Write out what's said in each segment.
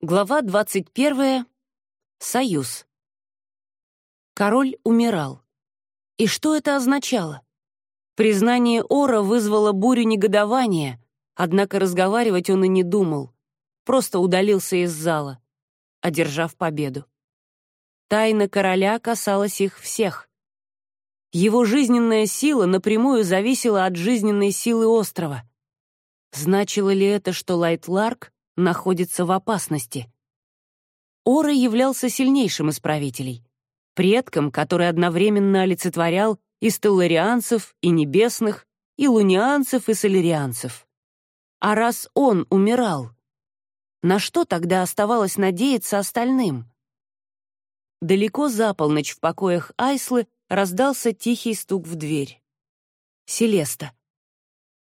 Глава 21. Союз. Король умирал. И что это означало? Признание Ора вызвало бурю негодования, однако разговаривать он и не думал, просто удалился из зала, одержав победу. Тайна короля касалась их всех. Его жизненная сила напрямую зависела от жизненной силы острова. Значило ли это, что Лайт Ларк находится в опасности. Ора являлся сильнейшим из правителей, предком, который одновременно олицетворял и стелларианцев, и небесных, и лунианцев, и солерианцев. А раз он умирал, на что тогда оставалось надеяться остальным? Далеко за полночь в покоях Айслы раздался тихий стук в дверь. Селеста.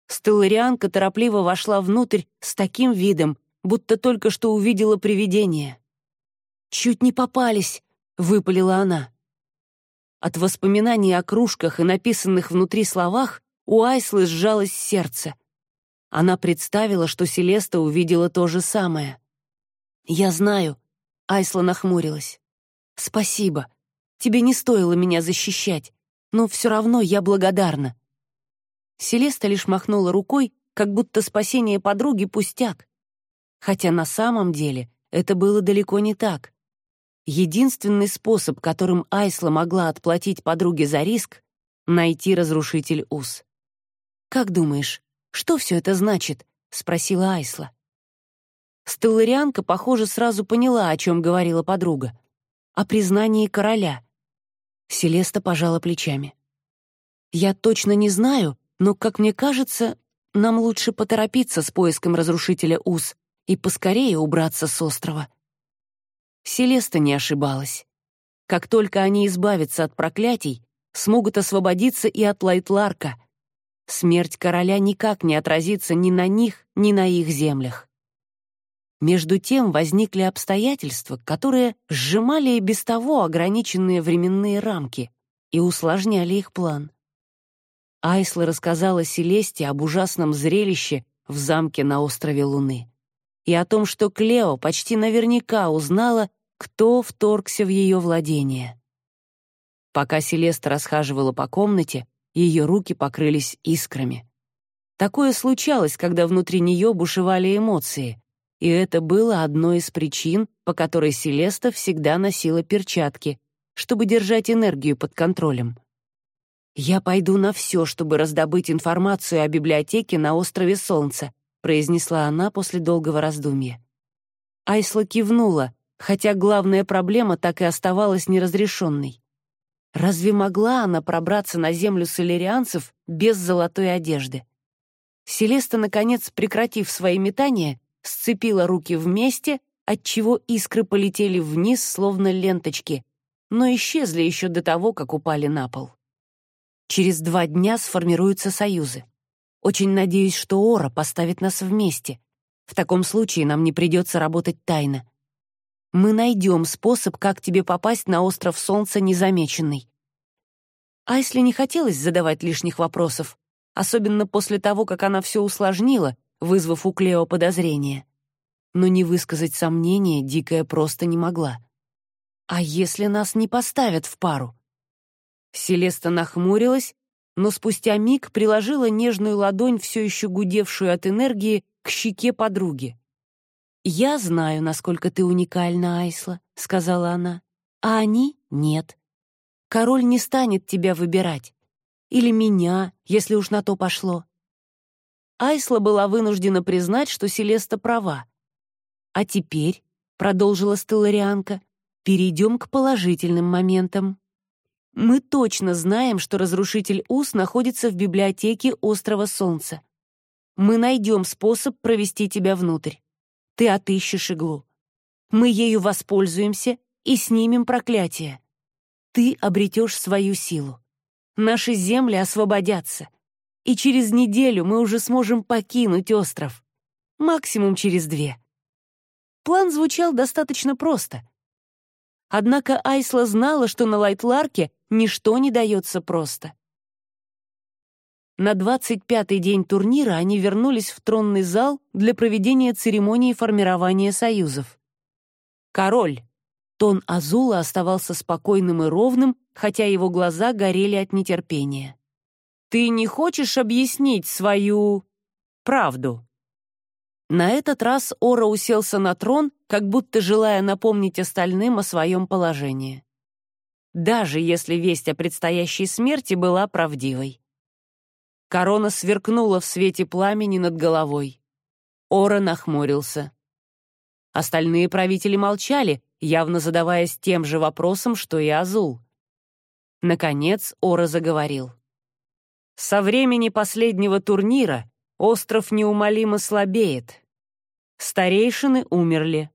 Стелларианка торопливо вошла внутрь с таким видом, будто только что увидела привидение. «Чуть не попались», — выпалила она. От воспоминаний о кружках и написанных внутри словах у Айслы сжалось сердце. Она представила, что Селеста увидела то же самое. «Я знаю», — Айсла нахмурилась. «Спасибо. Тебе не стоило меня защищать, но все равно я благодарна». Селеста лишь махнула рукой, как будто спасение подруги пустяк хотя на самом деле это было далеко не так. Единственный способ, которым Айсла могла отплатить подруге за риск — найти разрушитель уз. «Как думаешь, что все это значит?» — спросила Айсла. Стелларианка, похоже, сразу поняла, о чем говорила подруга. О признании короля. Селеста пожала плечами. «Я точно не знаю, но, как мне кажется, нам лучше поторопиться с поиском разрушителя уз, и поскорее убраться с острова. Селеста не ошибалась. Как только они избавятся от проклятий, смогут освободиться и от Лайтларка. Смерть короля никак не отразится ни на них, ни на их землях. Между тем возникли обстоятельства, которые сжимали и без того ограниченные временные рамки и усложняли их план. Айсла рассказала Селесте об ужасном зрелище в замке на острове Луны и о том, что Клео почти наверняка узнала, кто вторгся в ее владение. Пока Селеста расхаживала по комнате, ее руки покрылись искрами. Такое случалось, когда внутри нее бушевали эмоции, и это было одной из причин, по которой Селеста всегда носила перчатки, чтобы держать энергию под контролем. «Я пойду на все, чтобы раздобыть информацию о библиотеке на острове Солнца», произнесла она после долгого раздумья. Айсла кивнула, хотя главная проблема так и оставалась неразрешенной. Разве могла она пробраться на землю солерианцев без золотой одежды? Селеста, наконец, прекратив свои метания, сцепила руки вместе, отчего искры полетели вниз, словно ленточки, но исчезли еще до того, как упали на пол. Через два дня сформируются союзы. Очень надеюсь, что Ора поставит нас вместе. В таком случае нам не придется работать тайно. Мы найдем способ, как тебе попасть на остров Солнца незамеченный. Айсли не хотелось задавать лишних вопросов, особенно после того, как она все усложнила, вызвав у Клео подозрения. Но не высказать сомнения Дикая просто не могла. «А если нас не поставят в пару?» Селеста нахмурилась но спустя миг приложила нежную ладонь, все еще гудевшую от энергии, к щеке подруги. «Я знаю, насколько ты уникальна, Айсла», — сказала она, — «а они — нет. Король не станет тебя выбирать. Или меня, если уж на то пошло». Айсла была вынуждена признать, что Селеста права. «А теперь», — продолжила Стелларианка, — «перейдем к положительным моментам». Мы точно знаем, что разрушитель уз находится в библиотеке Острова Солнца. Мы найдем способ провести тебя внутрь. Ты отыщешь иглу. Мы ею воспользуемся и снимем проклятие. Ты обретешь свою силу. Наши земли освободятся. И через неделю мы уже сможем покинуть остров. Максимум через две. План звучал достаточно просто. Однако Айсла знала, что на Лайтларке ничто не дается просто. На 25-й день турнира они вернулись в тронный зал для проведения церемонии формирования союзов. «Король!» Тон Азула оставался спокойным и ровным, хотя его глаза горели от нетерпения. «Ты не хочешь объяснить свою... правду?» На этот раз Ора уселся на трон, как будто желая напомнить остальным о своем положении. Даже если весть о предстоящей смерти была правдивой. Корона сверкнула в свете пламени над головой. Ора нахмурился. Остальные правители молчали, явно задаваясь тем же вопросом, что и Азул. Наконец Ора заговорил. «Со времени последнего турнира остров неумолимо слабеет. Старейшины умерли.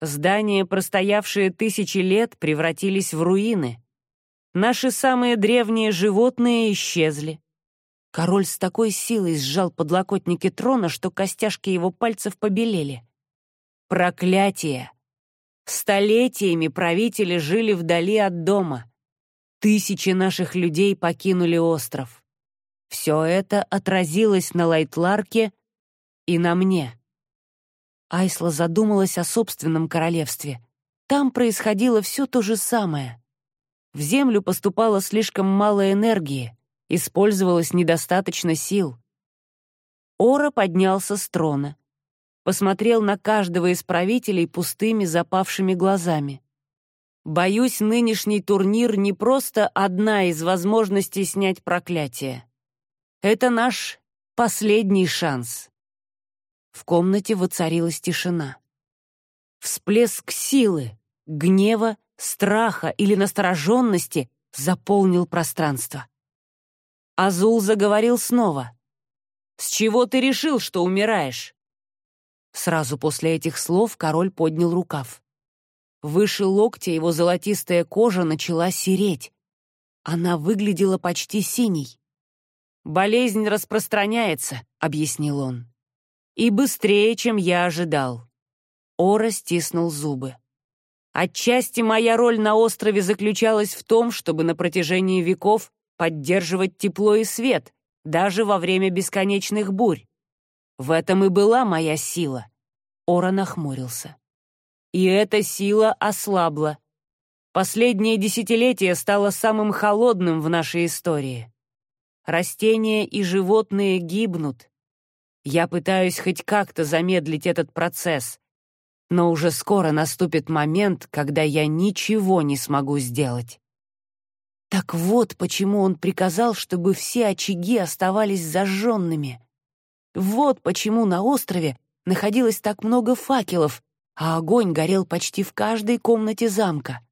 Здания, простоявшие тысячи лет, превратились в руины. Наши самые древние животные исчезли. Король с такой силой сжал подлокотники трона, что костяшки его пальцев побелели. Проклятие! Столетиями правители жили вдали от дома. Тысячи наших людей покинули остров. Все это отразилось на Лайтларке и на мне. Айсла задумалась о собственном королевстве. Там происходило все то же самое. В землю поступало слишком мало энергии, Использовалось недостаточно сил. Ора поднялся с трона. Посмотрел на каждого из правителей пустыми запавшими глазами. Боюсь, нынешний турнир не просто одна из возможностей снять проклятие. Это наш последний шанс. В комнате воцарилась тишина. Всплеск силы, гнева, страха или настороженности заполнил пространство. Азул заговорил снова. «С чего ты решил, что умираешь?» Сразу после этих слов король поднял рукав. Выше локтя его золотистая кожа начала сереть. Она выглядела почти синей. «Болезнь распространяется», — объяснил он. «И быстрее, чем я ожидал». Ора стиснул зубы. Отчасти моя роль на острове заключалась в том, чтобы на протяжении веков поддерживать тепло и свет, даже во время бесконечных бурь. В этом и была моя сила. Ора нахмурился. И эта сила ослабла. Последнее десятилетие стало самым холодным в нашей истории. Растения и животные гибнут. Я пытаюсь хоть как-то замедлить этот процесс, но уже скоро наступит момент, когда я ничего не смогу сделать. Так вот, почему он приказал, чтобы все очаги оставались зажженными. Вот почему на острове находилось так много факелов, а огонь горел почти в каждой комнате замка.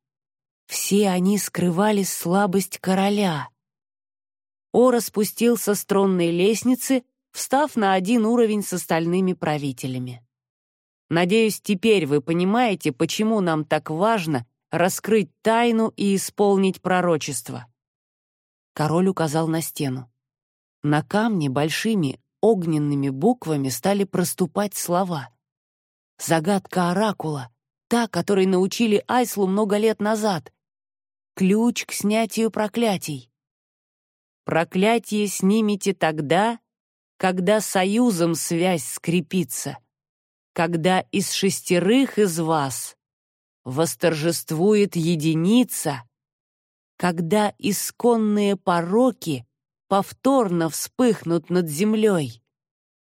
Все они скрывали слабость короля. Ора спустился с тронной лестницы, встав на один уровень с остальными правителями. Надеюсь, теперь вы понимаете, почему нам так важно раскрыть тайну и исполнить пророчество. Король указал на стену. На камне большими огненными буквами стали проступать слова. Загадка оракула, та, которой научили Айслу много лет назад. Ключ к снятию проклятий. Проклятие снимите тогда, когда союзом связь скрепится, когда из шестерых из вас восторжествует единица, когда исконные пороки повторно вспыхнут над землей,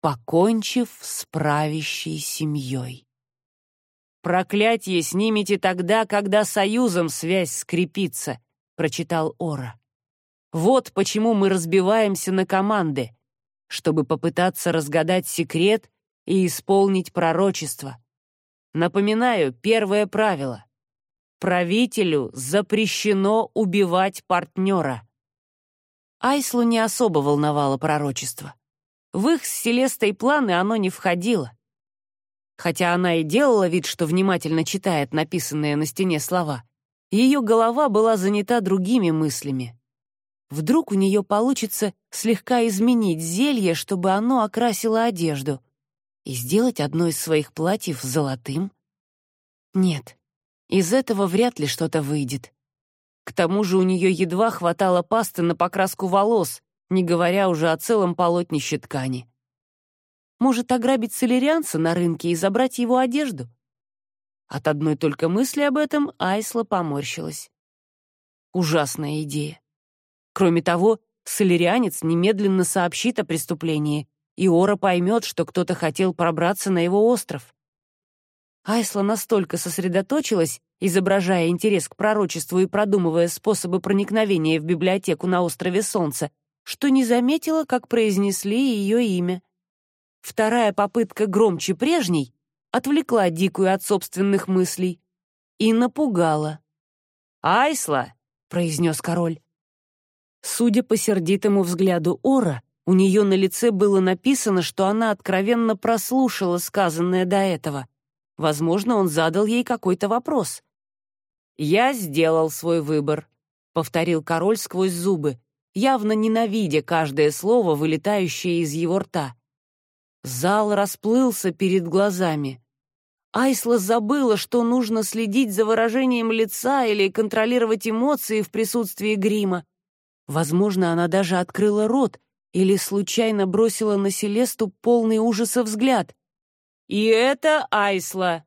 покончив с правящей семьей. «Проклятие снимите тогда, когда союзом связь скрепится», — прочитал Ора. «Вот почему мы разбиваемся на команды, чтобы попытаться разгадать секрет и исполнить пророчество. Напоминаю, первое правило. Правителю запрещено убивать партнера. Айслу не особо волновало пророчество. В их с Селестой планы оно не входило. Хотя она и делала вид, что внимательно читает написанные на стене слова, ее голова была занята другими мыслями. Вдруг у нее получится слегка изменить зелье, чтобы оно окрасило одежду — и сделать одно из своих платьев золотым? Нет, из этого вряд ли что-то выйдет. К тому же у нее едва хватало пасты на покраску волос, не говоря уже о целом полотнище ткани. Может, ограбить солерианца на рынке и забрать его одежду? От одной только мысли об этом Айсла поморщилась. Ужасная идея. Кроме того, солерианец немедленно сообщит о преступлении, и Ора поймет, что кто-то хотел пробраться на его остров. Айсла настолько сосредоточилась, изображая интерес к пророчеству и продумывая способы проникновения в библиотеку на острове Солнца, что не заметила, как произнесли ее имя. Вторая попытка громче прежней отвлекла Дикую от собственных мыслей и напугала. «Айсла!» — произнес король. Судя по сердитому взгляду Ора, у нее на лице было написано, что она откровенно прослушала сказанное до этого. Возможно, он задал ей какой-то вопрос. «Я сделал свой выбор», — повторил король сквозь зубы, явно ненавидя каждое слово, вылетающее из его рта. Зал расплылся перед глазами. Айсла забыла, что нужно следить за выражением лица или контролировать эмоции в присутствии грима. Возможно, она даже открыла рот или случайно бросила на Селесту полный ужаса взгляд. «И это Айсла!»